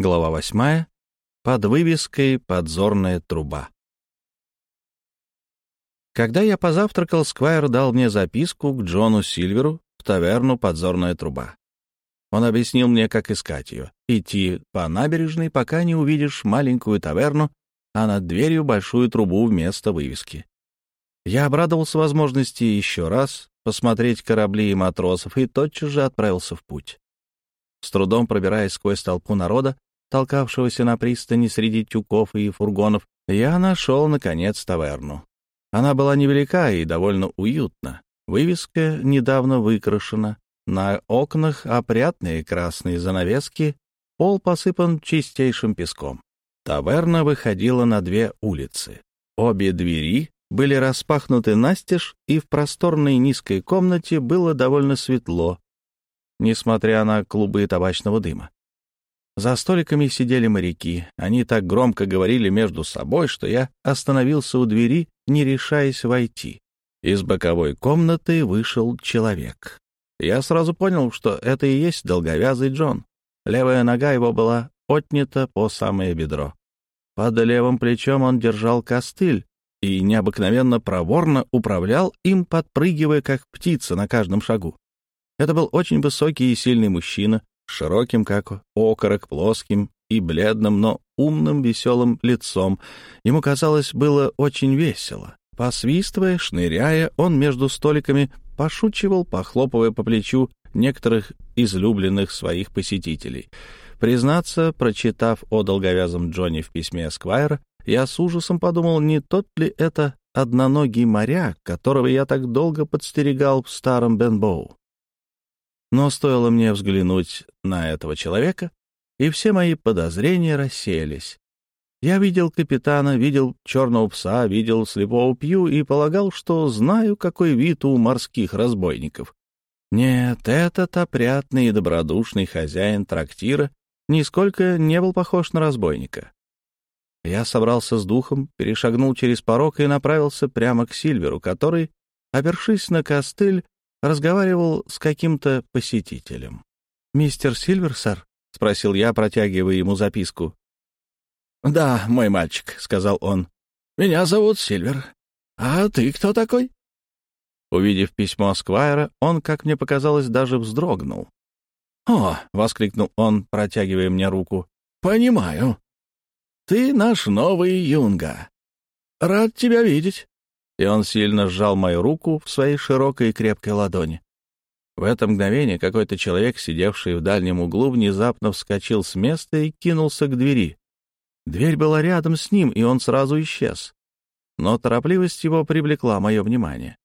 Глава восьмая. Под вывеской «Подзорная труба». Когда я позавтракал, Сквайр дал мне записку к Джону Сильверу в таверну «Подзорная труба». Он объяснил мне, как искать ее. Идти по набережной, пока не увидишь маленькую таверну, а над дверью большую трубу вместо вывески. Я обрадовался возможности еще раз посмотреть корабли и матросов и тотчас же отправился в путь. С трудом пробираясь сквозь толпу народа, толкавшегося на пристани среди тюков и фургонов, я нашел, наконец, таверну. Она была невелика и довольно уютна. Вывеска недавно выкрашена. На окнах опрятные красные занавески, пол посыпан чистейшим песком. Таверна выходила на две улицы. Обе двери были распахнуты настежь, и в просторной низкой комнате было довольно светло, несмотря на клубы табачного дыма. За столиками сидели моряки. Они так громко говорили между собой, что я остановился у двери, не решаясь войти. Из боковой комнаты вышел человек. Я сразу понял, что это и есть долговязый Джон. Левая нога его была отнята по самое бедро. Под левым плечом он держал костыль и необыкновенно проворно управлял им, подпрыгивая, как птица на каждом шагу. Это был очень высокий и сильный мужчина, широким, как окорок, плоским и бледным, но умным, веселым лицом. Ему, казалось, было очень весело. Посвистывая, шныряя, он между столиками пошучивал, похлопывая по плечу некоторых излюбленных своих посетителей. Признаться, прочитав о долговязом Джонни в письме Эсквайра, я с ужасом подумал, не тот ли это одноногий моряк, которого я так долго подстерегал в старом Бенбоу. Но стоило мне взглянуть на этого человека, и все мои подозрения рассеялись. Я видел капитана, видел черного пса, видел слепого пью и полагал, что знаю, какой вид у морских разбойников. Нет, этот опрятный и добродушный хозяин трактира нисколько не был похож на разбойника. Я собрался с духом, перешагнул через порог и направился прямо к Сильверу, который, опершись на костыль, разговаривал с каким-то посетителем. «Мистер Сильвер, сэр?» — спросил я, протягивая ему записку. «Да, мой мальчик», — сказал он. «Меня зовут Сильвер. А ты кто такой?» Увидев письмо Сквайра, он, как мне показалось, даже вздрогнул. «О!» — воскликнул он, протягивая мне руку. «Понимаю. Ты наш новый юнга. Рад тебя видеть и он сильно сжал мою руку в своей широкой и крепкой ладони. В это мгновение какой-то человек, сидевший в дальнем углу, внезапно вскочил с места и кинулся к двери. Дверь была рядом с ним, и он сразу исчез. Но торопливость его привлекла мое внимание.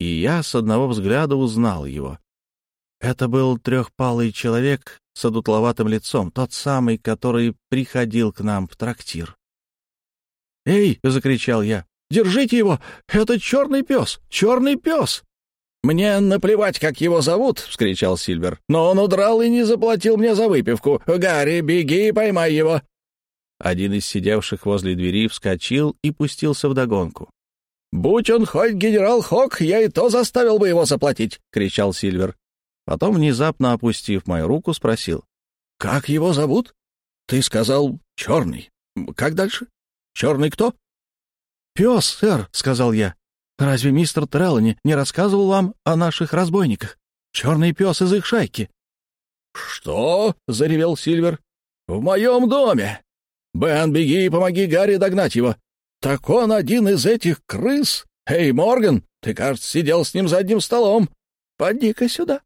И я с одного взгляда узнал его. Это был трехпалый человек с одутловатым лицом, тот самый, который приходил к нам в трактир. «Эй!» — закричал я. Держите его! Это черный пес! Черный пес!» «Мне наплевать, как его зовут!» — вскричал Сильвер. «Но он удрал и не заплатил мне за выпивку. Гарри, беги и поймай его!» Один из сидевших возле двери вскочил и пустился в догонку. «Будь он хоть генерал Хок, я и то заставил бы его заплатить!» — кричал Сильвер. Потом, внезапно опустив мою руку, спросил. «Как его зовут?» «Ты сказал черный. Как дальше? Черный кто?» «Пес, сэр», — сказал я. «Разве мистер Треллани не рассказывал вам о наших разбойниках? Черный пес из их шайки». «Что?» — заревел Сильвер. «В моем доме! Бен, беги и помоги Гарри догнать его. Так он один из этих крыс? Эй, Морган, ты, кажется, сидел с ним за одним столом. Поди-ка сюда».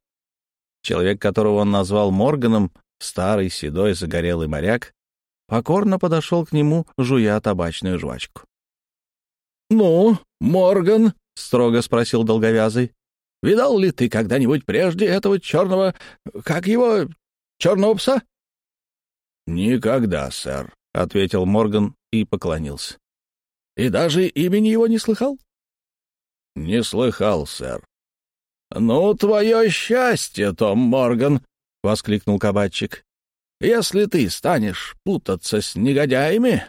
Человек, которого он назвал Морганом, старый, седой, загорелый моряк, покорно подошел к нему, жуя табачную жвачку. «Ну, Морган?» — строго спросил долговязый. «Видал ли ты когда-нибудь прежде этого черного... как его... черного пса?» «Никогда, сэр», — ответил Морган и поклонился. «И даже имени его не слыхал?» «Не слыхал, сэр». «Ну, твое счастье, Том Морган!» — воскликнул кабачик. Если ты станешь путаться с негодяями,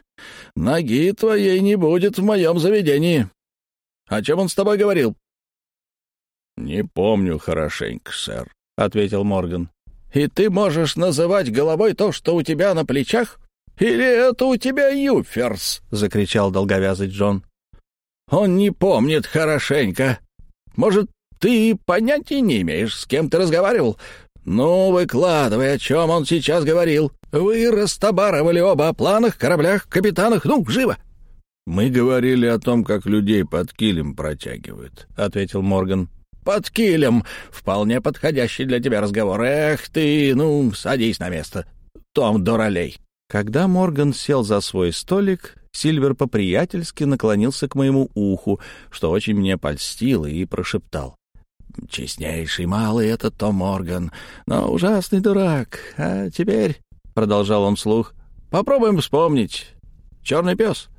ноги твоей не будет в моем заведении. О чем он с тобой говорил?» «Не помню хорошенько, сэр», — ответил Морган. И ты можешь называть головой то, что у тебя на плечах? Или это у тебя юферс?» — закричал долговязый Джон. «Он не помнит хорошенько. Может, ты понятия не имеешь, с кем ты разговаривал? Ну, выкладывай, о чем он сейчас говорил. Вы растобаровали оба о планах, кораблях, капитанах. Ну, живо!» «Мы говорили о том, как людей под килем протягивают», — ответил Морган. «Под килем! Вполне подходящий для тебя разговор. Эх ты, ну, садись на место. Том Дуралей». Когда Морган сел за свой столик, Сильвер по-приятельски наклонился к моему уху, что очень мне польстило, и прошептал. «Честнейший малый этот Том Морган, но ужасный дурак. А теперь, — продолжал он вслух, — попробуем вспомнить. Черный пес?»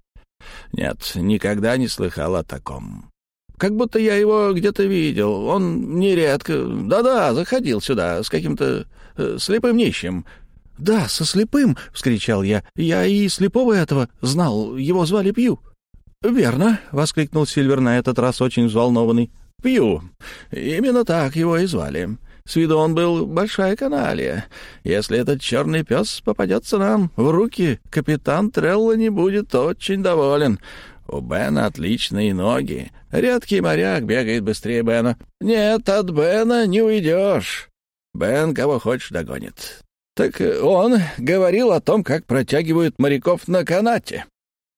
«Нет, никогда не слыхал о таком. Как будто я его где-то видел. Он нередко... Да-да, заходил сюда с каким-то э, слепым нищим. «Да, со слепым!» — вскричал я. «Я и слепого этого знал. Его звали Пью». «Верно!» — воскликнул Сильвер на этот раз очень взволнованный. «Пью. Именно так его и звали. С виду он был большая каналия. Если этот черный пес попадется нам в руки, капитан Трелла не будет очень доволен. У Бена отличные ноги. Редкий моряк бегает быстрее Бена. Нет, от Бена не уйдешь. Бен кого хочешь догонит. Так он говорил о том, как протягивают моряков на канате.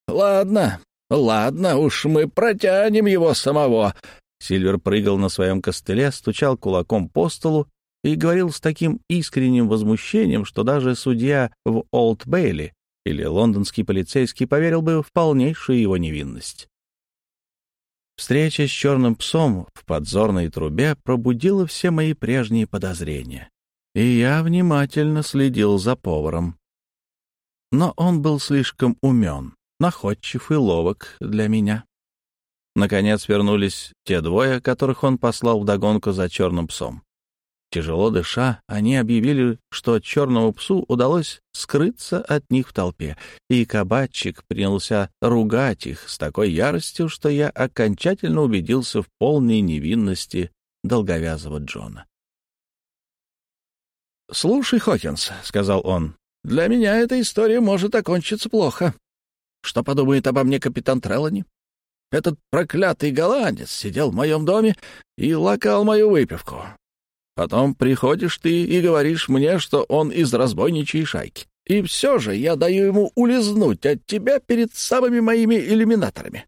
Ладно, ладно, уж мы протянем его самого. Сильвер прыгал на своем костыле, стучал кулаком по столу и говорил с таким искренним возмущением, что даже судья в Олд Бейли или лондонский полицейский поверил бы в полнейшую его невинность. Встреча с черным псом в подзорной трубе пробудила все мои прежние подозрения и я внимательно следил за поваром. Но он был слишком умен, находчив и ловок для меня. Наконец вернулись те двое, которых он послал вдогонку за черным псом. Тяжело дыша, они объявили, что черному псу удалось скрыться от них в толпе, и кабачик принялся ругать их с такой яростью, что я окончательно убедился в полной невинности долговязого Джона. «Слушай, Хокинс», — сказал он, — «для меня эта история может окончиться плохо. Что подумает обо мне капитан Треллани? Этот проклятый голландец сидел в моем доме и лакал мою выпивку. Потом приходишь ты и говоришь мне, что он из разбойничьей шайки. И все же я даю ему улизнуть от тебя перед самыми моими иллюминаторами.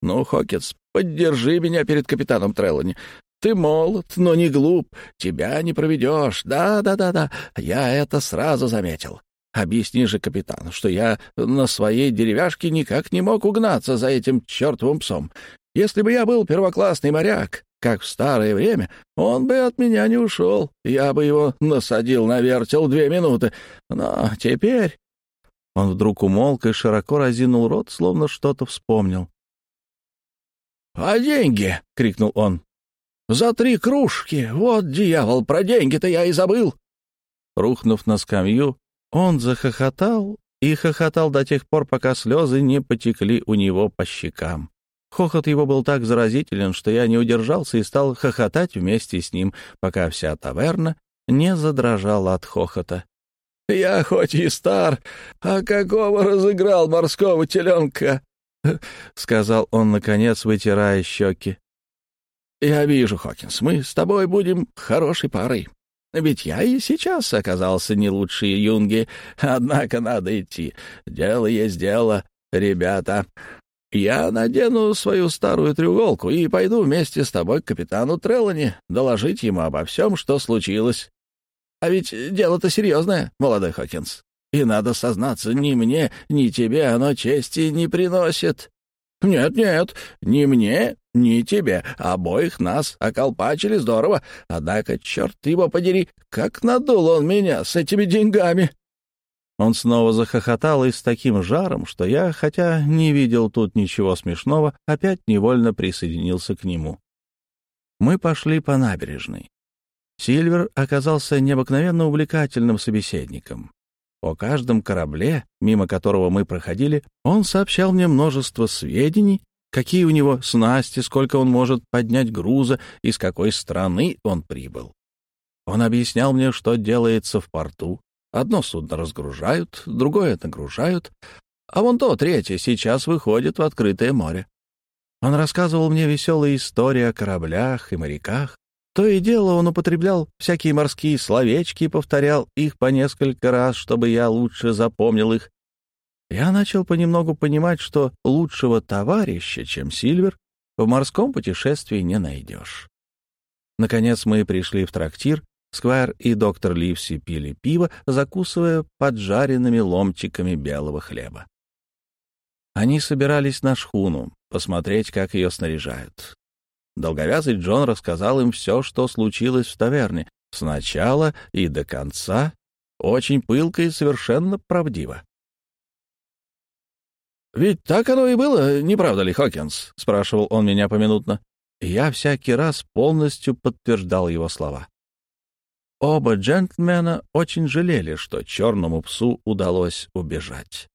Ну, Хокинс, поддержи меня перед капитаном Треллани. Ты молод, но не глуп, тебя не проведешь. Да-да-да-да, я это сразу заметил. Объясни же капитану, что я на своей деревяшке никак не мог угнаться за этим чертовым псом. Если бы я был первоклассный моряк, как в старое время, он бы от меня не ушел. Я бы его насадил на вертел две минуты. Но теперь...» Он вдруг умолк и широко разинул рот, словно что-то вспомнил. «А деньги?» — крикнул он. За три кружки! Вот дьявол, про деньги-то я и забыл!» Рухнув на скамью, он захохотал и хохотал до тех пор, пока слезы не потекли у него по щекам. Хохот его был так заразителен, что я не удержался и стал хохотать вместе с ним, пока вся таверна не задрожала от хохота. «Я хоть и стар, а какого разыграл морского теленка?» — сказал он, наконец, вытирая щеки. «Я вижу, Хокинс, мы с тобой будем хорошей парой. Ведь я и сейчас оказался не лучше юнги, однако надо идти. Дело есть дело, ребята. Я надену свою старую треуголку и пойду вместе с тобой к капитану Треллани доложить ему обо всем, что случилось. А ведь дело-то серьезное, молодой Хокинс. И надо сознаться, ни мне, ни тебе оно чести не приносит. Нет-нет, ни мне, ни тебе. Обоих нас околпачили здорово. Однако, черт его подери, как надул он меня с этими деньгами!» Он снова захохотал и с таким жаром, что я, хотя не видел тут ничего смешного, опять невольно присоединился к нему. Мы пошли по набережной. Сильвер оказался необыкновенно увлекательным собеседником. О каждом корабле, мимо которого мы проходили, он сообщал мне множество сведений, какие у него снасти, сколько он может поднять груза и с какой страны он прибыл. Он объяснял мне, что делается в порту. Одно судно разгружают, другое нагружают, а вон то, третье, сейчас выходит в открытое море. Он рассказывал мне веселые истории о кораблях и моряках. То и дело он употреблял всякие морские словечки и повторял их по несколько раз, чтобы я лучше запомнил их. Я начал понемногу понимать, что лучшего товарища, чем Сильвер, в морском путешествии не найдешь. Наконец мы пришли в трактир, Сквайр и доктор Ливси пили пиво, закусывая поджаренными ломтиками белого хлеба. Они собирались на шхуну, посмотреть, как ее снаряжают. Долговязый Джон рассказал им все, что случилось в таверне, с начала и до конца, очень пылко и совершенно правдиво. «Ведь так оно и было, не правда ли, Хокинс?» — спрашивал он меня поминутно. Я всякий раз полностью подтверждал его слова. Оба джентльмена очень жалели, что черному псу удалось убежать.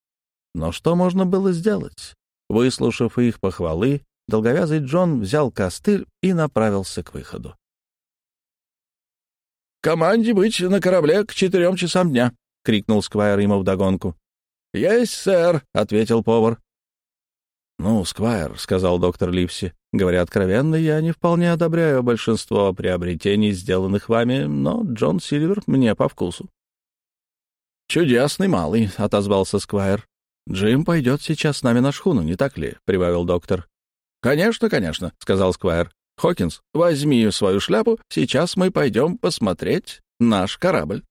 Но что можно было сделать? Выслушав их похвалы, долговязый Джон взял костыль и направился к выходу. «Команде быть на корабле к четырем часам дня!» — крикнул Сквайр ему вдогонку. «Есть, сэр», — ответил повар. «Ну, Сквайр», — сказал доктор Ливси, — «говоря откровенно, я не вполне одобряю большинство приобретений, сделанных вами, но Джон Сильвер мне по вкусу». «Чудесный малый», — отозвался Сквайр. «Джим пойдет сейчас с нами на шхуну, не так ли?» — прибавил доктор. «Конечно, конечно», — сказал Сквайр. «Хокинс, возьми свою шляпу, сейчас мы пойдем посмотреть наш корабль».